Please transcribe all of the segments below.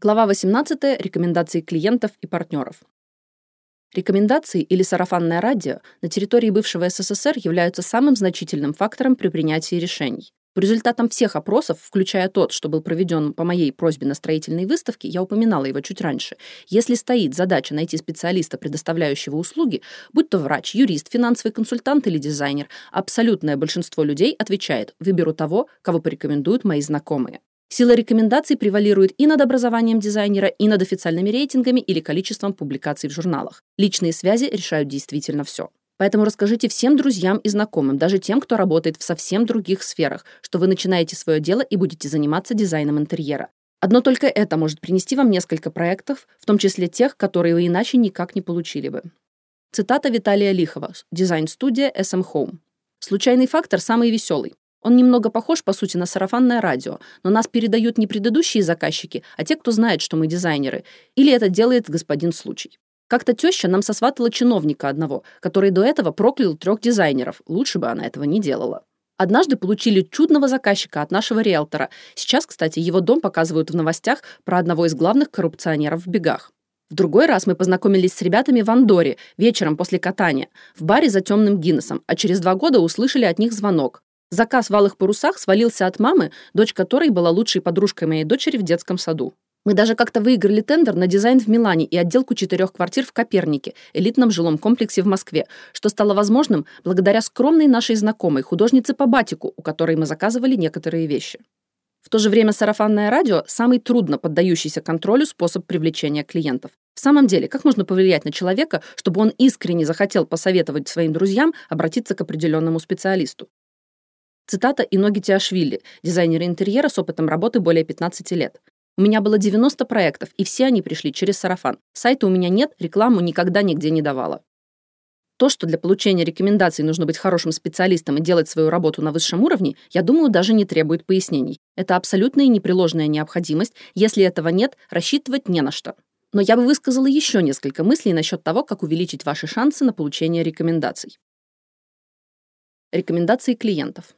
Глава 18. Рекомендации клиентов и партнеров. Рекомендации или сарафанное радио на территории бывшего СССР являются самым значительным фактором при принятии решений. По результатам всех опросов, включая тот, что был проведен по моей просьбе на строительной выставке, я упоминала его чуть раньше, если стоит задача найти специалиста, предоставляющего услуги, будь то врач, юрист, финансовый консультант или дизайнер, абсолютное большинство людей отвечает «выберу того, кого порекомендуют мои знакомые». Сила рекомендаций превалирует и над образованием дизайнера, и над официальными рейтингами или количеством публикаций в журналах. Личные связи решают действительно все. Поэтому расскажите всем друзьям и знакомым, даже тем, кто работает в совсем других сферах, что вы начинаете свое дело и будете заниматься дизайном интерьера. Одно только это может принести вам несколько проектов, в том числе тех, которые вы иначе никак не получили бы. Цитата Виталия Лихова, дизайн-студия SM Home. Случайный фактор самый веселый. Он немного похож, по сути, на сарафанное радио, но нас передают не предыдущие заказчики, а те, кто знает, что мы дизайнеры. Или это делает господин случай. Как-то теща нам сосватала чиновника одного, который до этого проклял трех дизайнеров. Лучше бы она этого не делала. Однажды получили чудного заказчика от нашего риэлтора. Сейчас, кстати, его дом показывают в новостях про одного из главных коррупционеров в бегах. В другой раз мы познакомились с ребятами в Андоре вечером после катания, в баре за темным Гиннесом, а через два года услышали от них звонок. Заказ в алых парусах свалился от мамы, дочь которой была лучшей подружкой моей дочери в детском саду. Мы даже как-то выиграли тендер на дизайн в Милане и отделку четырех квартир в Копернике, элитном жилом комплексе в Москве, что стало возможным благодаря скромной нашей знакомой, художнице по батику, у которой мы заказывали некоторые вещи. В то же время сарафанное радио – самый трудно поддающийся контролю способ привлечения клиентов. В самом деле, как можно повлиять на человека, чтобы он искренне захотел посоветовать своим друзьям обратиться к определенному специалисту? Цитата Иноги Тиашвили, дизайнер интерьера с опытом работы более 15 лет. У меня было 90 проектов, и все они пришли через сарафан. Сайта у меня нет, рекламу никогда нигде не давала. То, что для получения рекомендаций нужно быть хорошим специалистом и делать свою работу на высшем уровне, я думаю, даже не требует пояснений. Это абсолютная и непреложная необходимость. Если этого нет, рассчитывать не на что. Но я бы высказала еще несколько мыслей насчет того, как увеличить ваши шансы на получение рекомендаций. Рекомендации клиентов.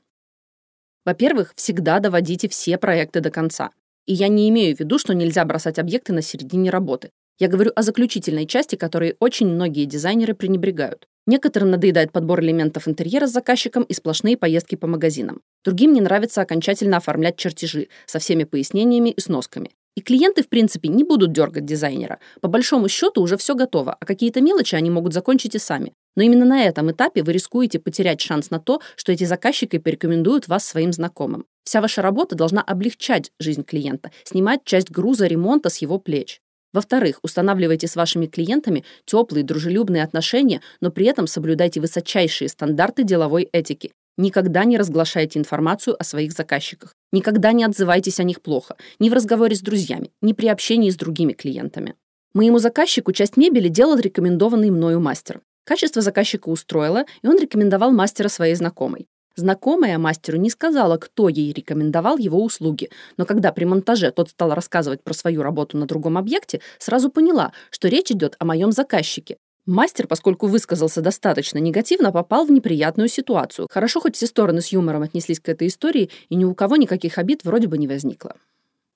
Во-первых, всегда доводите все проекты до конца. И я не имею в виду, что нельзя бросать объекты на середине работы. Я говорю о заключительной части, которой очень многие дизайнеры пренебрегают. Некоторым надоедает подбор элементов интерьера с заказчиком и сплошные поездки по магазинам. Другим не нравится окончательно оформлять чертежи со всеми пояснениями и сносками. И клиенты, в принципе, не будут дергать дизайнера. По большому счету уже все готово, а какие-то мелочи они могут закончить и сами. Но именно на этом этапе вы рискуете потерять шанс на то, что эти заказчики порекомендуют вас своим знакомым. Вся ваша работа должна облегчать жизнь клиента, снимать часть груза ремонта с его плеч. Во-вторых, устанавливайте с вашими клиентами теплые, дружелюбные отношения, но при этом соблюдайте высочайшие стандарты деловой этики. Никогда не разглашайте информацию о своих заказчиках. Никогда не отзывайтесь о них плохо. Ни в разговоре с друзьями, ни при общении с другими клиентами. Моему заказчику часть мебели делал рекомендованный мною мастер. Качество заказчика устроило, и он рекомендовал мастера своей знакомой. Знакомая мастеру не сказала, кто ей рекомендовал его услуги, но когда при монтаже тот стал рассказывать про свою работу на другом объекте, сразу поняла, что речь идет о моем заказчике. Мастер, поскольку высказался достаточно негативно, попал в неприятную ситуацию. Хорошо, хоть все стороны с юмором отнеслись к этой истории, и ни у кого никаких обид вроде бы не возникло.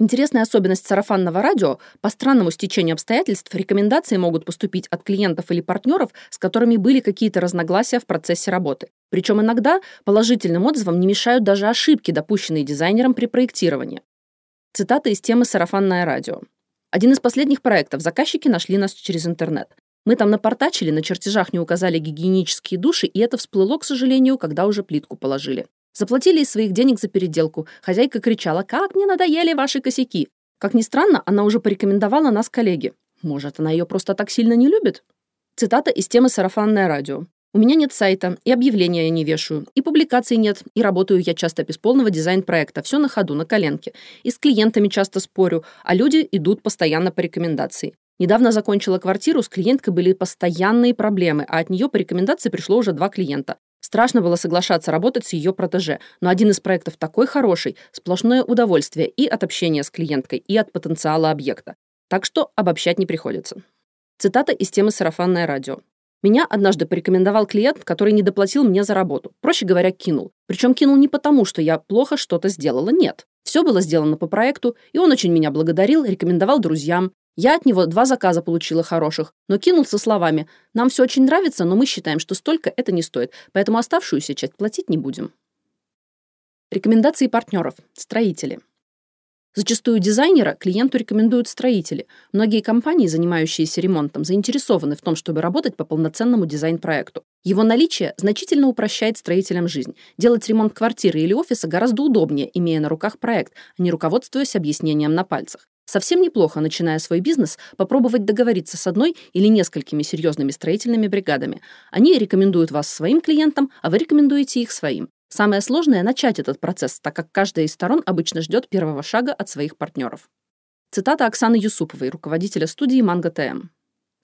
Интересная особенность сарафанного радио – по странному стечению обстоятельств рекомендации могут поступить от клиентов или партнеров, с которыми были какие-то разногласия в процессе работы. Причем иногда положительным отзывам не мешают даже ошибки, допущенные дизайнером при проектировании. Цитата из темы «Сарафанное радио». Один из последних проектов заказчики нашли нас через интернет. Мы там напортачили, на чертежах не указали гигиенические души, и это всплыло, к сожалению, когда уже плитку положили. Заплатили из своих денег за переделку. Хозяйка кричала, как мне надоели ваши косяки. Как ни странно, она уже порекомендовала нас коллеге. Может, она ее просто так сильно не любит? Цитата из темы «Сарафанное радио». У меня нет сайта, и объявления я не вешаю, и публикаций нет, и работаю я часто без полного дизайн-проекта, все на ходу, на коленке. И с клиентами часто спорю, а люди идут постоянно по рекомендации. Недавно закончила квартиру, с клиенткой были постоянные проблемы, а от нее по рекомендации пришло уже два клиента. Страшно было соглашаться работать с ее протеже, но один из проектов такой хороший, сплошное удовольствие и от общения с клиенткой, и от потенциала объекта. Так что обобщать не приходится. Цитата из темы «Сарафанное радио». Меня однажды порекомендовал клиент, который не доплатил мне за работу. Проще говоря, кинул. Причем кинул не потому, что я плохо что-то сделала, нет. Все было сделано по проекту, и он очень меня благодарил, рекомендовал друзьям. Я от него два заказа получила хороших, но кинул со словами «Нам все очень нравится, но мы считаем, что столько это не стоит, поэтому оставшуюся часть платить не будем». Рекомендации партнеров. Строители. Зачастую дизайнера клиенту рекомендуют строители. Многие компании, занимающиеся ремонтом, заинтересованы в том, чтобы работать по полноценному дизайн-проекту. Его наличие значительно упрощает строителям жизнь. Делать ремонт квартиры или офиса гораздо удобнее, имея на руках проект, а не руководствуясь объяснением на пальцах. Совсем неплохо, начиная свой бизнес, попробовать договориться с одной или несколькими серьезными строительными бригадами. Они рекомендуют вас своим клиентам, а вы рекомендуете их своим. Самое сложное – начать этот процесс, так как каждая из сторон обычно ждет первого шага от своих партнеров. Цитата Оксаны Юсуповой, руководителя студии «Манго ТМ».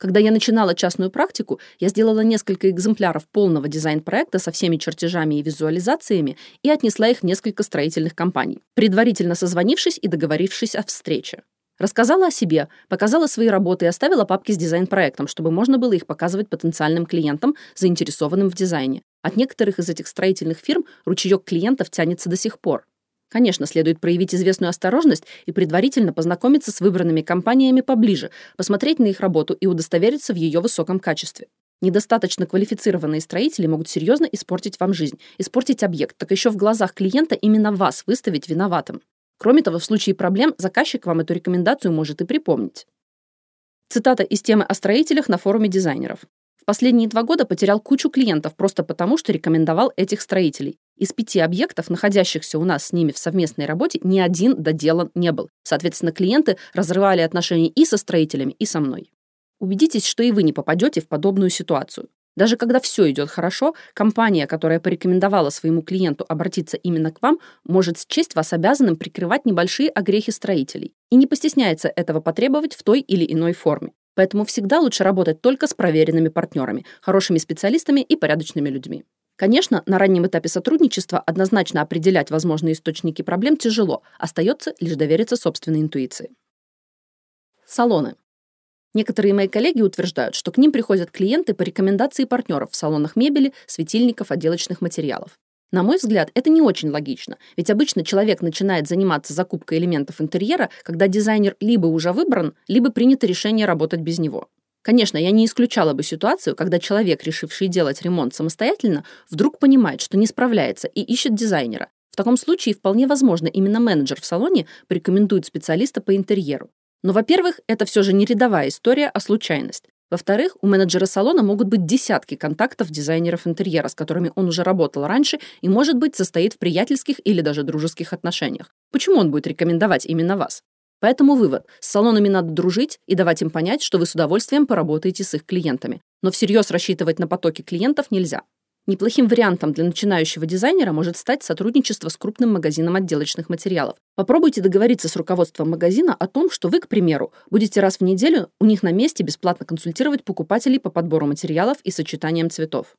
Когда я начинала частную практику, я сделала несколько экземпляров полного дизайн-проекта со всеми чертежами и визуализациями и отнесла их в несколько строительных компаний, предварительно созвонившись и договорившись о встрече. Рассказала о себе, показала свои работы и оставила папки с дизайн-проектом, чтобы можно было их показывать потенциальным клиентам, заинтересованным в дизайне. От некоторых из этих строительных фирм ручеек клиентов тянется до сих пор. Конечно, следует проявить известную осторожность и предварительно познакомиться с выбранными компаниями поближе, посмотреть на их работу и удостовериться в ее высоком качестве. Недостаточно квалифицированные строители могут серьезно испортить вам жизнь, испортить объект, так еще в глазах клиента именно вас выставить виноватым. Кроме того, в случае проблем заказчик вам эту рекомендацию может и припомнить. Цитата из темы о строителях на форуме дизайнеров. В последние два года потерял кучу клиентов просто потому, что рекомендовал этих строителей. Из пяти объектов, находящихся у нас с ними в совместной работе, ни один доделан не был. Соответственно, клиенты разрывали отношения и со строителями, и со мной. Убедитесь, что и вы не попадете в подобную ситуацию. Даже когда все идет хорошо, компания, которая порекомендовала своему клиенту обратиться именно к вам, может счесть вас обязанным прикрывать небольшие огрехи строителей и не постесняется этого потребовать в той или иной форме. Поэтому всегда лучше работать только с проверенными партнерами, хорошими специалистами и порядочными людьми. Конечно, на раннем этапе сотрудничества однозначно определять возможные источники проблем тяжело, остается лишь довериться собственной интуиции. Салоны. Некоторые мои коллеги утверждают, что к ним приходят клиенты по рекомендации партнеров в салонах мебели, светильников, отделочных материалов. На мой взгляд, это не очень логично, ведь обычно человек начинает заниматься закупкой элементов интерьера, когда дизайнер либо уже выбран, либо принято решение работать без него. Конечно, я не исключала бы ситуацию, когда человек, решивший делать ремонт самостоятельно, вдруг понимает, что не справляется и ищет дизайнера. В таком случае вполне возможно именно менеджер в салоне порекомендует специалиста по интерьеру. Но, во-первых, это все же не рядовая история, а случайность. Во-вторых, у менеджера салона могут быть десятки контактов дизайнеров интерьера, с которыми он уже работал раньше и, может быть, состоит в приятельских или даже дружеских отношениях. Почему он будет рекомендовать именно вас? Поэтому вывод. С салонами надо дружить и давать им понять, что вы с удовольствием поработаете с их клиентами. Но всерьез рассчитывать на потоки клиентов нельзя. Неплохим вариантом для начинающего дизайнера может стать сотрудничество с крупным магазином отделочных материалов. Попробуйте договориться с руководством магазина о том, что вы, к примеру, будете раз в неделю у них на месте бесплатно консультировать покупателей по подбору материалов и сочетаниям цветов.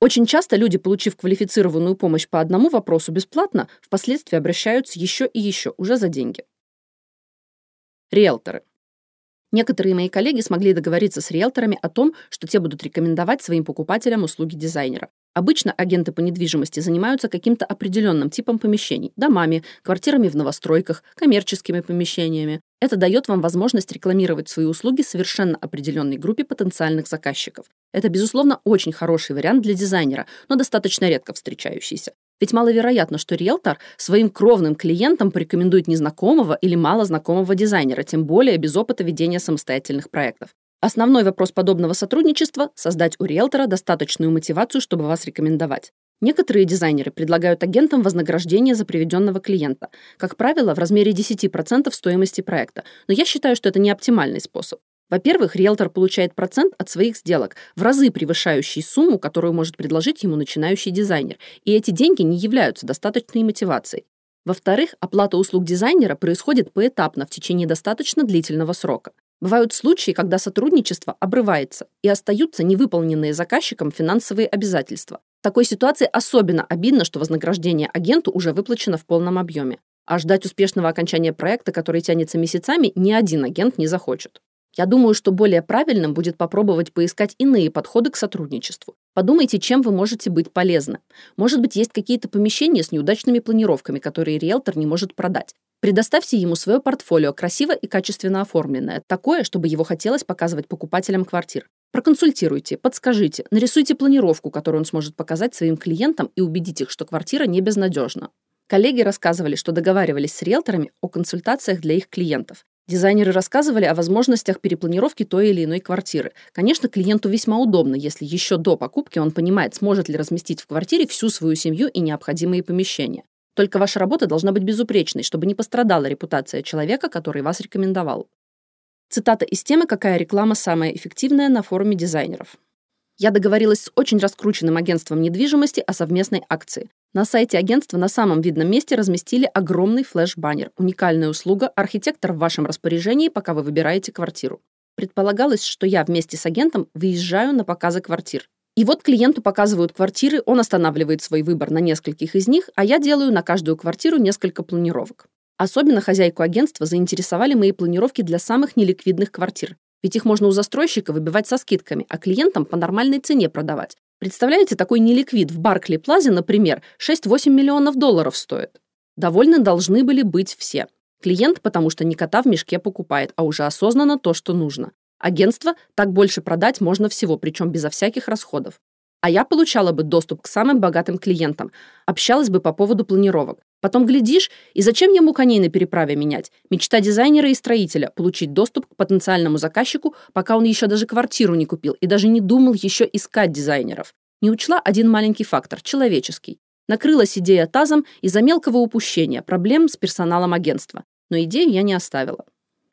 Очень часто люди, получив квалифицированную помощь по одному вопросу бесплатно, впоследствии обращаются еще и еще, уже за деньги. Риэлторы. Некоторые мои коллеги смогли договориться с риэлторами о том, что те будут рекомендовать своим покупателям услуги дизайнера. Обычно агенты по недвижимости занимаются каким-то определенным типом помещений – домами, квартирами в новостройках, коммерческими помещениями. Это дает вам возможность рекламировать свои услуги совершенно определенной группе потенциальных заказчиков. Это, безусловно, очень хороший вариант для дизайнера, но достаточно редко встречающийся. Ведь маловероятно, что риэлтор своим кровным клиентам порекомендует незнакомого или малознакомого дизайнера, тем более без опыта ведения самостоятельных проектов. Основной вопрос подобного сотрудничества – создать у риэлтора достаточную мотивацию, чтобы вас рекомендовать. Некоторые дизайнеры предлагают агентам вознаграждение за приведенного клиента, как правило, в размере 10% стоимости проекта, но я считаю, что это не оптимальный способ. Во-первых, риэлтор получает процент от своих сделок, в разы превышающий сумму, которую может предложить ему начинающий дизайнер, и эти деньги не являются достаточной мотивацией. Во-вторых, оплата услуг дизайнера происходит поэтапно в течение достаточно длительного срока. Бывают случаи, когда сотрудничество обрывается и остаются невыполненные заказчиком финансовые обязательства. В такой ситуации особенно обидно, что вознаграждение агенту уже выплачено в полном объеме. А ждать успешного окончания проекта, который тянется месяцами, ни один агент не захочет. Я думаю, что более правильным будет попробовать поискать иные подходы к сотрудничеству. Подумайте, чем вы можете быть полезны. Может быть, есть какие-то помещения с неудачными планировками, которые риэлтор не может продать. Предоставьте ему свое портфолио, красиво и качественно оформленное, такое, чтобы его хотелось показывать покупателям квартир. Проконсультируйте, подскажите, нарисуйте планировку, которую он сможет показать своим клиентам и убедить их, что квартира не безнадежна. Коллеги рассказывали, что договаривались с риэлторами о консультациях для их клиентов. Дизайнеры рассказывали о возможностях перепланировки той или иной квартиры. Конечно, клиенту весьма удобно, если еще до покупки он понимает, сможет ли разместить в квартире всю свою семью и необходимые помещения. Только ваша работа должна быть безупречной, чтобы не пострадала репутация человека, который вас рекомендовал. Цитата из темы «Какая реклама самая эффективная на форуме дизайнеров». Я договорилась с очень раскрученным агентством недвижимости о совместной акции. На сайте агентства на самом видном месте разместили огромный флеш-баннер. Уникальная услуга, архитектор в вашем распоряжении, пока вы выбираете квартиру. Предполагалось, что я вместе с агентом выезжаю на показы квартир. И вот клиенту показывают квартиры, он останавливает свой выбор на нескольких из них, а я делаю на каждую квартиру несколько планировок. Особенно хозяйку агентства заинтересовали мои планировки для самых неликвидных квартир. Ведь их можно у застройщика выбивать со скидками, а клиентам по нормальной цене продавать. Представляете, такой неликвид в Баркли Плазе, например, 6-8 миллионов долларов стоит. Довольны должны были быть все. Клиент, потому что не кота в мешке покупает, а уже осознанно то, что нужно. Агентство так больше продать можно всего, причем безо всяких расходов. А я получала бы доступ к самым богатым клиентам, общалась бы по поводу планировок. Потом глядишь, и зачем ему коней на переправе менять? Мечта дизайнера и строителя – получить доступ к потенциальному заказчику, пока он еще даже квартиру не купил и даже не думал еще искать дизайнеров. Не учла один маленький фактор – человеческий. Накрылась идея тазом из-за мелкого упущения, проблем с персоналом агентства. Но идею я не оставила.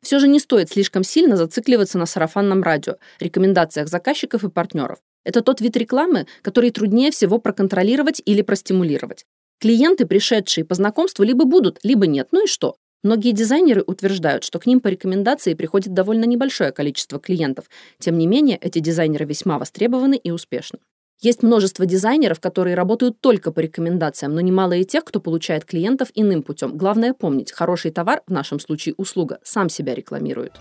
Все же не стоит слишком сильно зацикливаться на сарафанном радио, рекомендациях заказчиков и партнеров. Это тот вид рекламы, который труднее всего проконтролировать или простимулировать. Клиенты, пришедшие по знакомству, либо будут, либо нет. Ну и что? Многие дизайнеры утверждают, что к ним по рекомендации приходит довольно небольшое количество клиентов. Тем не менее, эти дизайнеры весьма востребованы и успешны. Есть множество дизайнеров, которые работают только по рекомендациям, но немало и тех, кто получает клиентов иным путем. Главное помнить, хороший товар, в нашем случае услуга, сам себя рекламирует.